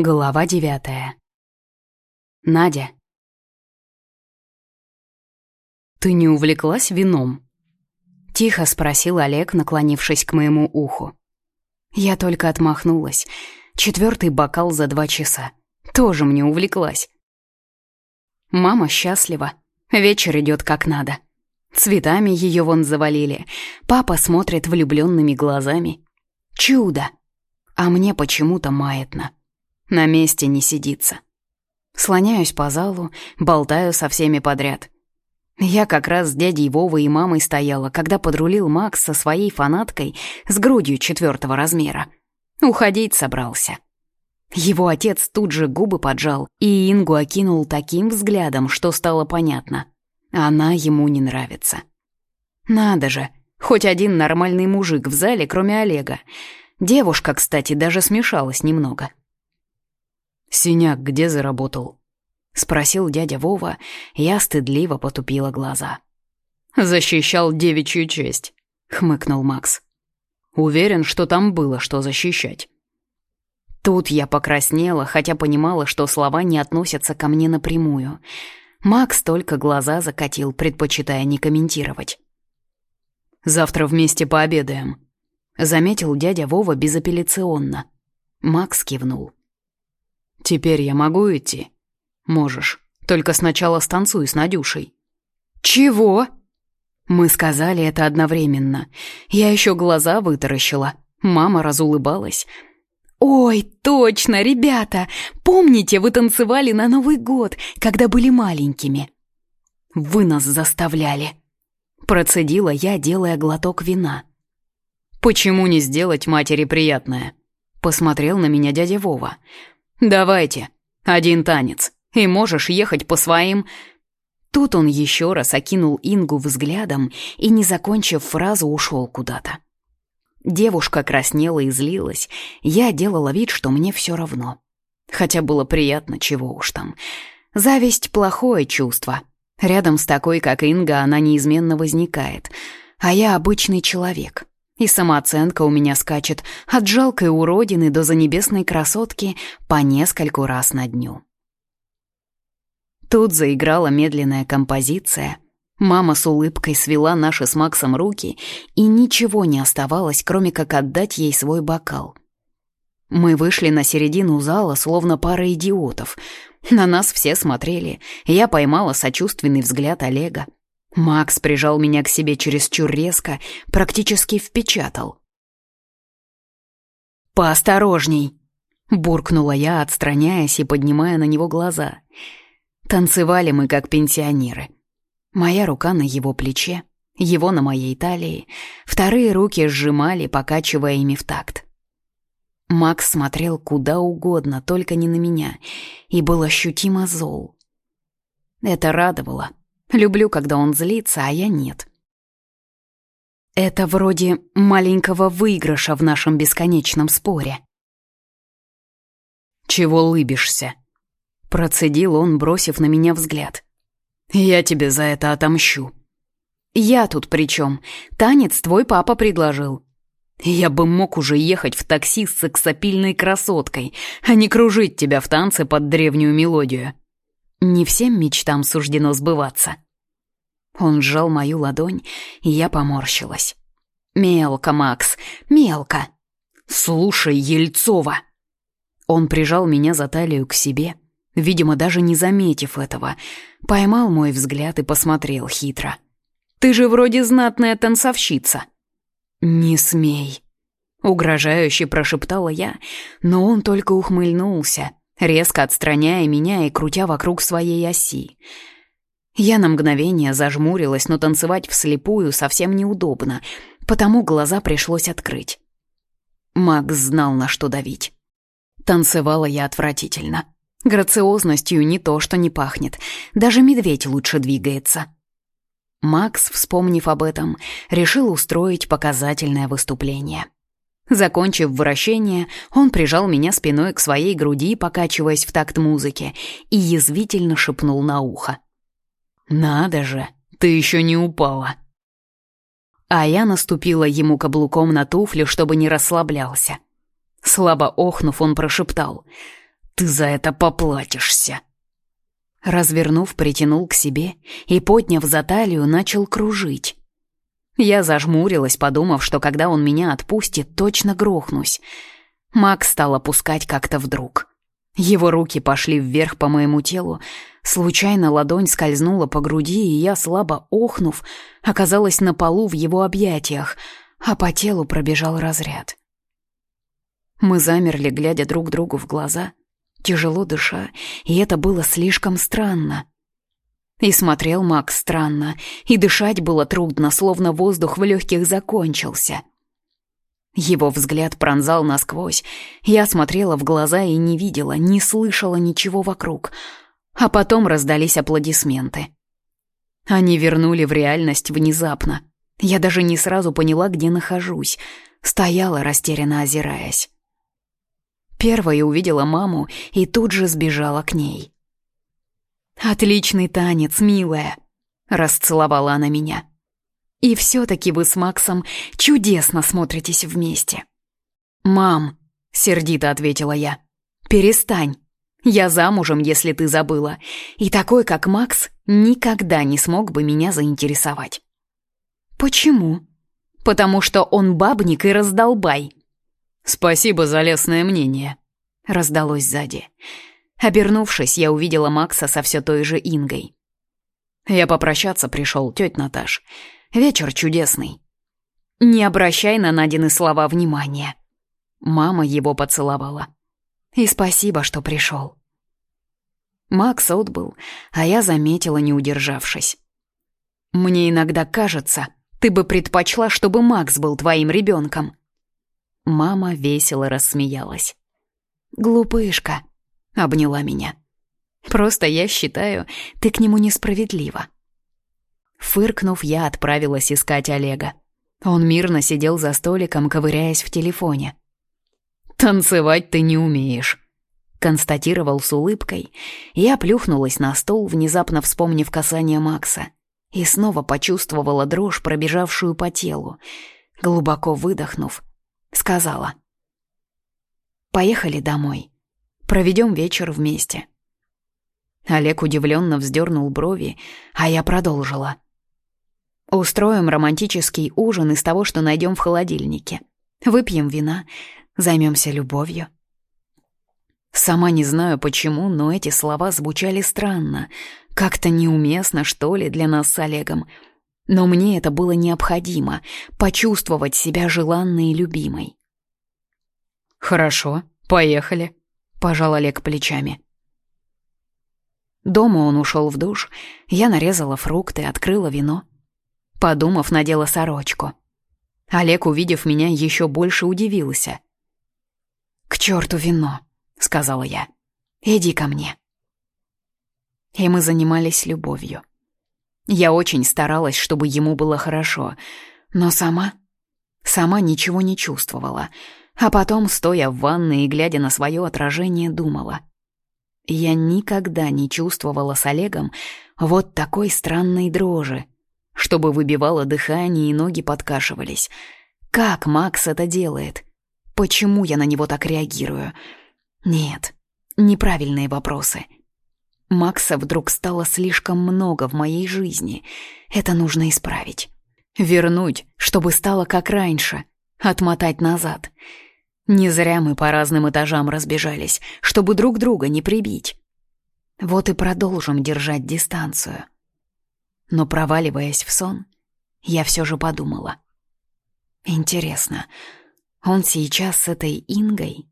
Глава девятая. Надя. «Ты не увлеклась вином?» — тихо спросил Олег, наклонившись к моему уху. Я только отмахнулась. Четвертый бокал за два часа. Тоже мне увлеклась. Мама счастлива. Вечер идет как надо. Цветами ее вон завалили. Папа смотрит влюбленными глазами. Чудо! А мне почему-то маятно. На месте не сидится. Слоняюсь по залу, болтаю со всеми подряд. Я как раз с дядей Вовой и мамой стояла, когда подрулил Макс со своей фанаткой с грудью четвертого размера. Уходить собрался. Его отец тут же губы поджал и Ингу окинул таким взглядом, что стало понятно. Она ему не нравится. Надо же, хоть один нормальный мужик в зале, кроме Олега. Девушка, кстати, даже смешалась немного. «Синяк где заработал?» — спросил дядя Вова. Я стыдливо потупила глаза. «Защищал девичью честь», — хмыкнул Макс. «Уверен, что там было что защищать». Тут я покраснела, хотя понимала, что слова не относятся ко мне напрямую. Макс только глаза закатил, предпочитая не комментировать. «Завтра вместе пообедаем», — заметил дядя Вова безапелляционно. Макс кивнул. «Теперь я могу идти?» «Можешь. Только сначала станцуй с Надюшей». «Чего?» Мы сказали это одновременно. Я еще глаза вытаращила. Мама разулыбалась. «Ой, точно, ребята! Помните, вы танцевали на Новый год, когда были маленькими?» «Вы нас заставляли!» Процедила я, делая глоток вина. «Почему не сделать матери приятное?» Посмотрел на меня дядя Вова. «Давайте, один танец, и можешь ехать по своим...» Тут он еще раз окинул Ингу взглядом и, не закончив фразу, ушел куда-то. Девушка краснела и злилась. Я делала вид, что мне все равно. Хотя было приятно, чего уж там. Зависть — плохое чувство. Рядом с такой, как Инга, она неизменно возникает. А я обычный человек. И самооценка у меня скачет от жалкой уродины до занебесной красотки по нескольку раз на дню. Тут заиграла медленная композиция. Мама с улыбкой свела наши с Максом руки, и ничего не оставалось, кроме как отдать ей свой бокал. Мы вышли на середину зала, словно пара идиотов. На нас все смотрели. Я поймала сочувственный взгляд Олега. Макс прижал меня к себе чересчур резко, практически впечатал. «Поосторожней!» — буркнула я, отстраняясь и поднимая на него глаза. Танцевали мы, как пенсионеры. Моя рука на его плече, его на моей талии, вторые руки сжимали, покачивая ими в такт. Макс смотрел куда угодно, только не на меня, и был ощутимо зол. Это радовало. Люблю, когда он злится, а я нет. Это вроде маленького выигрыша в нашем бесконечном споре. «Чего лыбишься?» Процедил он, бросив на меня взгляд. «Я тебе за это отомщу». «Я тут при чем? Танец твой папа предложил». «Я бы мог уже ехать в такси с сексапильной красоткой, а не кружить тебя в танце под древнюю мелодию». Не всем мечтам суждено сбываться. Он сжал мою ладонь, и я поморщилась. «Мелко, Макс, мелко!» «Слушай, Ельцова!» Он прижал меня за талию к себе, видимо, даже не заметив этого. Поймал мой взгляд и посмотрел хитро. «Ты же вроде знатная танцовщица!» «Не смей!» Угрожающе прошептала я, но он только ухмыльнулся, резко отстраняя меня и крутя вокруг своей оси. Я на мгновение зажмурилась, но танцевать вслепую совсем неудобно, потому глаза пришлось открыть. Макс знал, на что давить. Танцевала я отвратительно. Грациозностью не то, что не пахнет. Даже медведь лучше двигается. Макс, вспомнив об этом, решил устроить показательное выступление. Закончив вращение, он прижал меня спиной к своей груди, покачиваясь в такт музыки, и язвительно шепнул на ухо. «Надо же, ты еще не упала!» А я наступила ему каблуком на туфлю, чтобы не расслаблялся. Слабо охнув, он прошептал. Ты за это поплатишься!» Развернув, притянул к себе и, подняв за талию, начал кружить. Я зажмурилась, подумав, что когда он меня отпустит, точно грохнусь. Макс стал опускать как-то вдруг. Его руки пошли вверх по моему телу. Случайно ладонь скользнула по груди, и я, слабо охнув, оказалась на полу в его объятиях, а по телу пробежал разряд. Мы замерли, глядя друг другу в глаза, тяжело дыша, и это было слишком странно. И смотрел Макс странно, и дышать было трудно, словно воздух в легких закончился. Его взгляд пронзал насквозь. Я смотрела в глаза и не видела, не слышала ничего вокруг. А потом раздались аплодисменты. Они вернули в реальность внезапно. Я даже не сразу поняла, где нахожусь. Стояла, растерянно озираясь. Первая увидела маму и тут же сбежала к ней. «Отличный танец, милая!» — расцеловала она меня. «И все-таки вы с Максом чудесно смотритесь вместе». «Мам!» — сердито ответила я. «Перестань. Я замужем, если ты забыла. И такой, как Макс, никогда не смог бы меня заинтересовать». «Почему?» «Потому что он бабник и раздолбай». «Спасибо за лестное мнение», — раздалось сзади. Обернувшись, я увидела Макса со все той же Ингой. «Я попрощаться пришел, тетя Наташ. Вечер чудесный». «Не обращай на Надины слова внимания». Мама его поцеловала. «И спасибо, что пришел». Макс отбыл, а я заметила, не удержавшись. «Мне иногда кажется, ты бы предпочла, чтобы Макс был твоим ребенком». Мама весело рассмеялась. «Глупышка», обняла меня. «Просто я считаю, ты к нему несправедлива». Фыркнув, я отправилась искать Олега. Он мирно сидел за столиком, ковыряясь в телефоне. «Танцевать ты не умеешь», — констатировал с улыбкой. Я плюхнулась на стол, внезапно вспомнив касание Макса, и снова почувствовала дрожь, пробежавшую по телу. Глубоко выдохнув, сказала. «Поехали домой». Проведем вечер вместе». Олег удивленно вздернул брови, а я продолжила. «Устроим романтический ужин из того, что найдем в холодильнике. Выпьем вина, займемся любовью». Сама не знаю почему, но эти слова звучали странно, как-то неуместно, что ли, для нас с Олегом. Но мне это было необходимо — почувствовать себя желанной и любимой. «Хорошо, поехали», — пожал Олег плечами. Дома он ушел в душ, я нарезала фрукты, открыла вино. Подумав, надела сорочку. Олег, увидев меня, еще больше удивился. «К черту вино», — сказала я. «Иди ко мне». И мы занимались любовью. Я очень старалась, чтобы ему было хорошо, но сама... Сама ничего не чувствовала — а потом, стоя в ванной и глядя на свое отражение, думала. Я никогда не чувствовала с Олегом вот такой странной дрожи, чтобы выбивало дыхание и ноги подкашивались. Как Макс это делает? Почему я на него так реагирую? Нет, неправильные вопросы. Макса вдруг стало слишком много в моей жизни. Это нужно исправить. Вернуть, чтобы стало как раньше. Отмотать назад — не зря мы по разным этажам разбежались, чтобы друг друга не прибить. Вот и продолжим держать дистанцию. Но проваливаясь в сон, я все же подумала. Интересно, он сейчас с этой Ингой